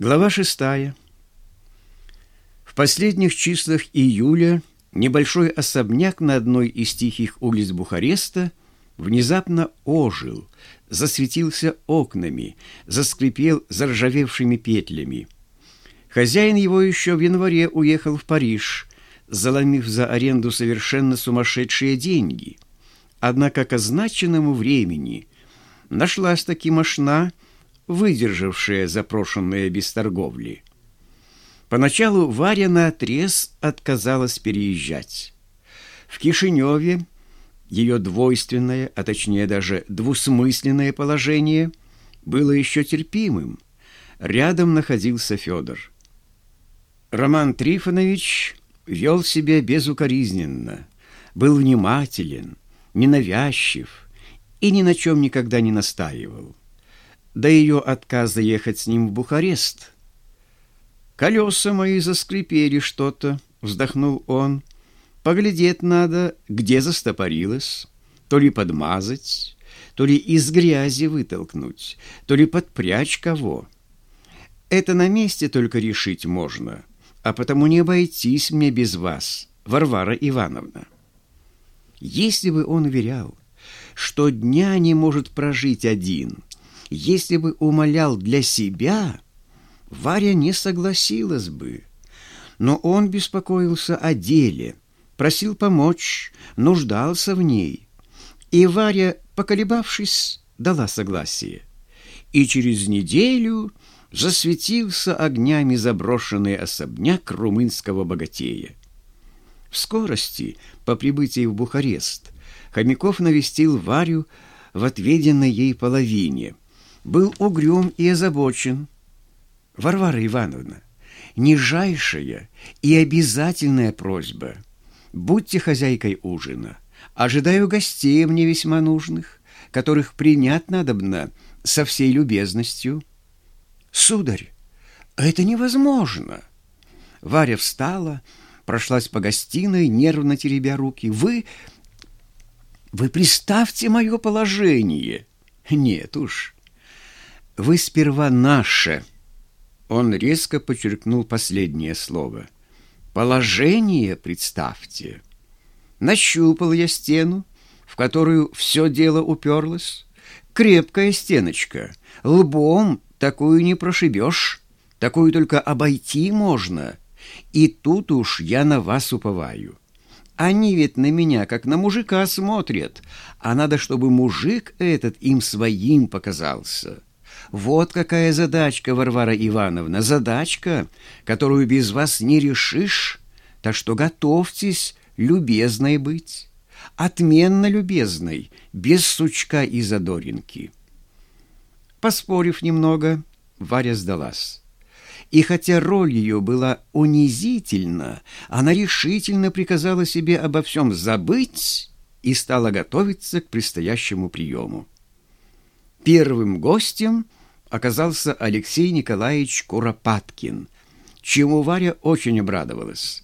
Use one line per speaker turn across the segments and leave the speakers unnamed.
Глава шестая. В последних числах июля небольшой особняк на одной из тихих улиц Бухареста внезапно ожил, засветился окнами, заскрипел заржавевшими петлями. Хозяин его еще в январе уехал в Париж, заломив за аренду совершенно сумасшедшие деньги. Однако к означенному времени нашлась таки мошна, выдержавшая запрошенные без торговли. Поначалу Варя наотрез отказалась переезжать. В Кишиневе ее двойственное, а точнее даже двусмысленное положение было еще терпимым. Рядом находился Федор. Роман Трифонович вел себя безукоризненно, был внимателен, ненавязчив и ни на чем никогда не настаивал до ее отказа ехать с ним в Бухарест. «Колеса мои заскрипели что-то», — вздохнул он. «Поглядеть надо, где застопорилось, то ли подмазать, то ли из грязи вытолкнуть, то ли подпрячь кого. Это на месте только решить можно, а потому не обойтись мне без вас, Варвара Ивановна». Если бы он уверял, что дня не может прожить один — если бы умолял для себя, Варя не согласилась бы. Но он беспокоился о деле, просил помочь, нуждался в ней. И Варя, поколебавшись, дала согласие. И через неделю засветился огнями заброшенный особняк румынского богатея. В скорости, по прибытии в Бухарест, Хомяков навестил Варю в отведенной ей половине – был угрюм и озабочен. Варвара Ивановна, нижайшая и обязательная просьба. Будьте хозяйкой ужина. Ожидаю гостей мне весьма нужных, которых принять надобно со всей любезностью. Сударь, это невозможно. Варя встала, прошлась по гостиной, нервно теребя руки. Вы... Вы представьте мое положение. Нет уж, вы сперва наше. Он резко подчеркнул последнее слово. Положение, представьте. Нащупал я стену, в которую все дело уперлось. Крепкая стеночка. Лбом такую не прошибешь. Такую только обойти можно. И тут уж я на вас уповаю. Они ведь на меня, как на мужика, смотрят, а надо, чтобы мужик этот им своим показался». Вот какая задачка, Варвара Ивановна, задачка, которую без вас не решишь. Так что готовьтесь любезной быть, отменно любезной, без сучка и задоринки. Поспорив немного, Варя сдалась. И хотя роль ее была унизительна, она решительно приказала себе обо всем забыть и стала готовиться к предстоящему приему. Первым гостем — оказался Алексей Николаевич Куропаткин, чему Варя очень обрадовалась.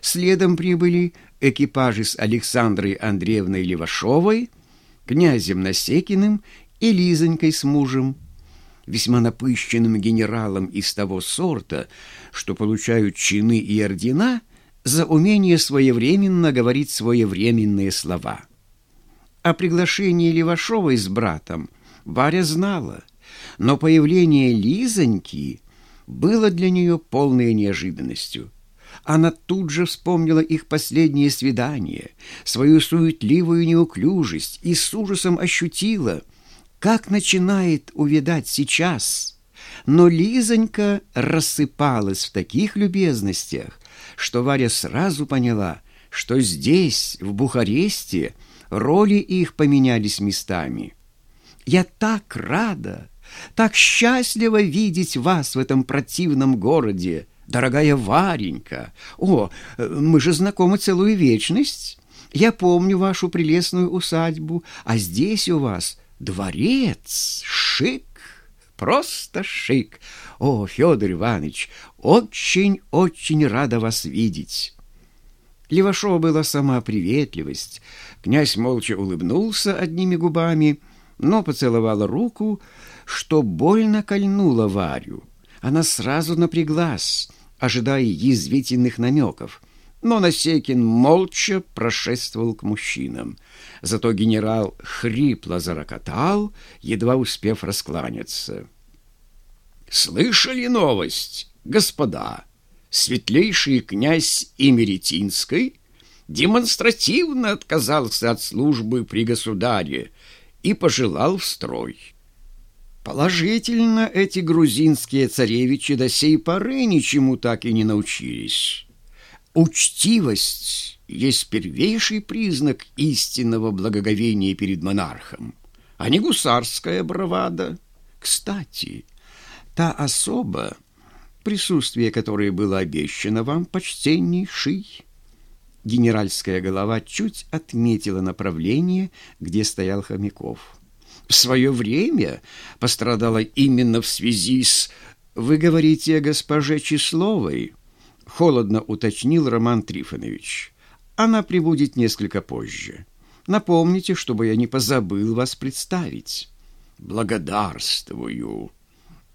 Следом прибыли экипажи с Александрой Андреевной Левашовой, князем Насекиным и Лизонькой с мужем, весьма напыщенным генералом из того сорта, что получают чины и ордена за умение своевременно говорить своевременные слова. О приглашении Левашовой с братом Варя знала – но появление Лизоньки было для нее полной неожиданностью. Она тут же вспомнила их последнее свидание, свою суетливую неуклюжесть и с ужасом ощутила, как начинает увидать сейчас. Но Лизонька рассыпалась в таких любезностях, что Варя сразу поняла, что здесь, в Бухаресте, роли их поменялись местами. «Я так рада!» Так счастливо видеть вас в этом противном городе, дорогая Варенька. О, мы же знакомы целую вечность. Я помню вашу прелестную усадьбу, а здесь у вас дворец, шик, просто шик. О, Федор Иванович, очень-очень рада вас видеть». Левашова была сама приветливость. Князь молча улыбнулся одними губами, но поцеловал руку, что больно кольнуло Варю. Она сразу напряглась, ожидая язвительных намеков, но Насекин молча прошествовал к мужчинам. Зато генерал хрипло зарокотал, едва успев раскланяться. «Слышали новость, господа? Светлейший князь Имеретинской демонстративно отказался от службы при государе и пожелал в строй». Положительно, эти грузинские царевичи до сей поры ничему так и не научились. Учтивость есть первейший признак истинного благоговения перед монархом, а не гусарская бравада. Кстати, та особа, присутствие которой было обещано вам, почтеннейший, генеральская голова чуть отметила направление, где стоял Хомяков в свое время пострадала именно в связи с... Вы говорите о госпоже Числовой? Холодно уточнил Роман Трифонович. Она прибудет несколько позже. Напомните, чтобы я не позабыл вас представить. Благодарствую.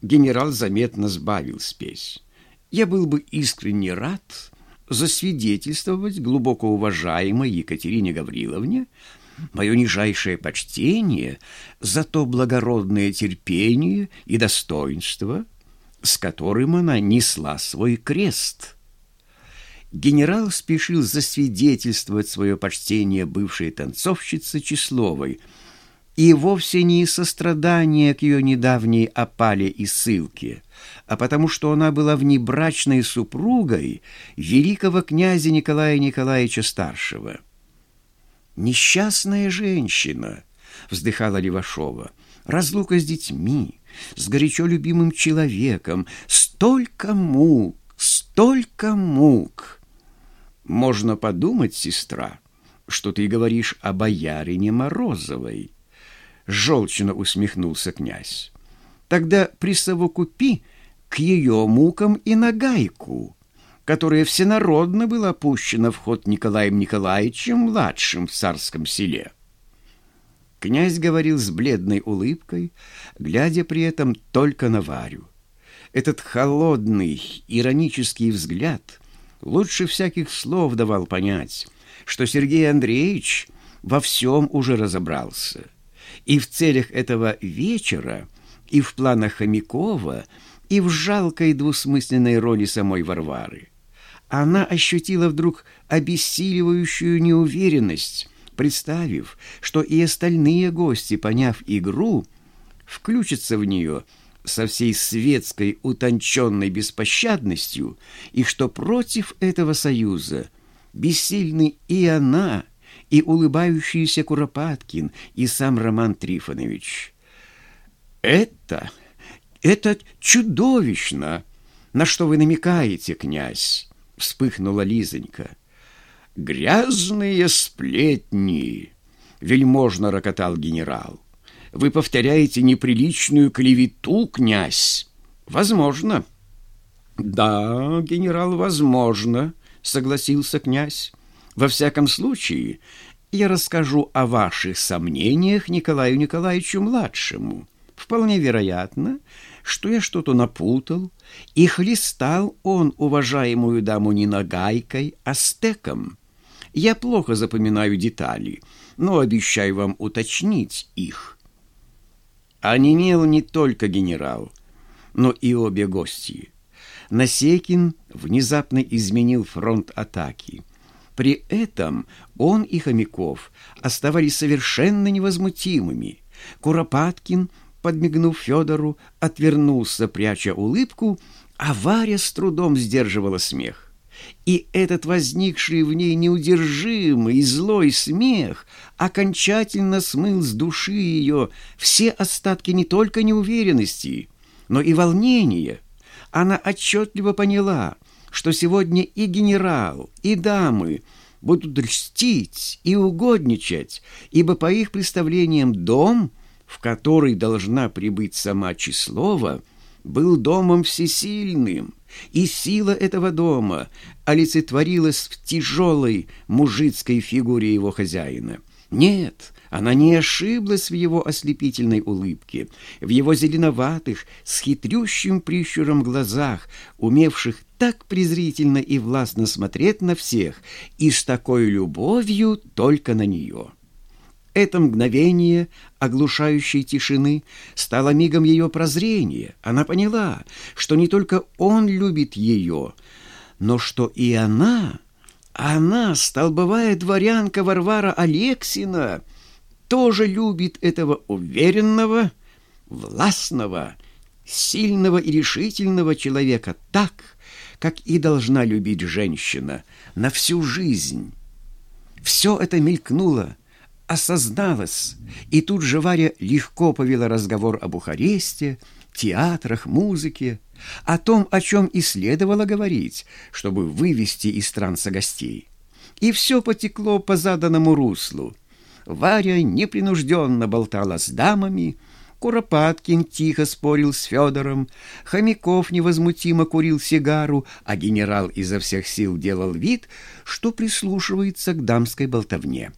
Генерал заметно сбавил спесь. Я был бы искренне рад засвидетельствовать глубоко уважаемой Екатерине Гавриловне, мое нижайшее почтение за то благородное терпение и достоинство, с которым она несла свой крест. Генерал спешил засвидетельствовать свое почтение бывшей танцовщице Числовой, и вовсе не из сострадания к ее недавней опале и ссылке, а потому что она была внебрачной супругой великого князя Николая Николаевича Старшего. «Несчастная женщина!» — вздыхала Левашова. «Разлука с детьми, с горячо любимым человеком. Столько мук, столько мук!» «Можно подумать, сестра, что ты говоришь о боярине Морозовой!» Желчно усмехнулся князь. «Тогда присовокупи к ее мукам и нагайку!» которая всенародно была пущена в ход Николаем Николаевичем-младшим в царском селе. Князь говорил с бледной улыбкой, глядя при этом только на Варю. Этот холодный, иронический взгляд лучше всяких слов давал понять, что Сергей Андреевич во всем уже разобрался. И в целях этого вечера, и в планах Хомякова, и в жалкой двусмысленной роли самой Варвары она ощутила вдруг обессиливающую неуверенность, представив, что и остальные гости, поняв игру, включатся в нее со всей светской утонченной беспощадностью, и что против этого союза бессильны и она, и улыбающийся Куропаткин, и сам Роман Трифонович. «Это, это чудовищно! На что вы намекаете, князь?» вспыхнула Лизонька. «Грязные сплетни!» — вельможно рокотал генерал. «Вы повторяете неприличную клевету, князь?» «Возможно». «Да, генерал, возможно», — согласился князь. «Во всяком случае, я расскажу о ваших сомнениях Николаю Николаевичу-младшему. Вполне вероятно, что я что-то напутал, и хлестал он уважаемую даму не нагайкой, а стеком. Я плохо запоминаю детали, но обещаю вам уточнить их. Онемел не только генерал, но и обе гости. Насекин внезапно изменил фронт атаки. При этом он и Хомяков оставались совершенно невозмутимыми. Куропаткин – подмигнув Федору, отвернулся, пряча улыбку, а Варя с трудом сдерживала смех. И этот возникший в ней неудержимый и злой смех окончательно смыл с души ее все остатки не только неуверенности, но и волнения. Она отчетливо поняла, что сегодня и генерал, и дамы будут льстить и угодничать, ибо по их представлениям дом — в который должна прибыть сама Числова, был домом всесильным, и сила этого дома олицетворилась в тяжелой мужицкой фигуре его хозяина. Нет, она не ошиблась в его ослепительной улыбке, в его зеленоватых, с хитрющим прищуром глазах, умевших так презрительно и властно смотреть на всех и с такой любовью только на нее. Это мгновение оглушающей тишины стало мигом ее прозрения. Она поняла, что не только он любит ее, но что и она, она, столбовая дворянка Варвара Алексина, тоже любит этого уверенного, властного, сильного и решительного человека так, как и должна любить женщина на всю жизнь. Все это мелькнуло, осозналось, и тут же Варя легко повела разговор об Бухаресте, театрах, музыке, о том, о чем и следовало говорить, чтобы вывести из транса гостей. И все потекло по заданному руслу. Варя непринужденно болтала с дамами, Куропаткин тихо спорил с Федором, Хомяков невозмутимо курил сигару, а генерал изо всех сил делал вид, что прислушивается к дамской болтовне.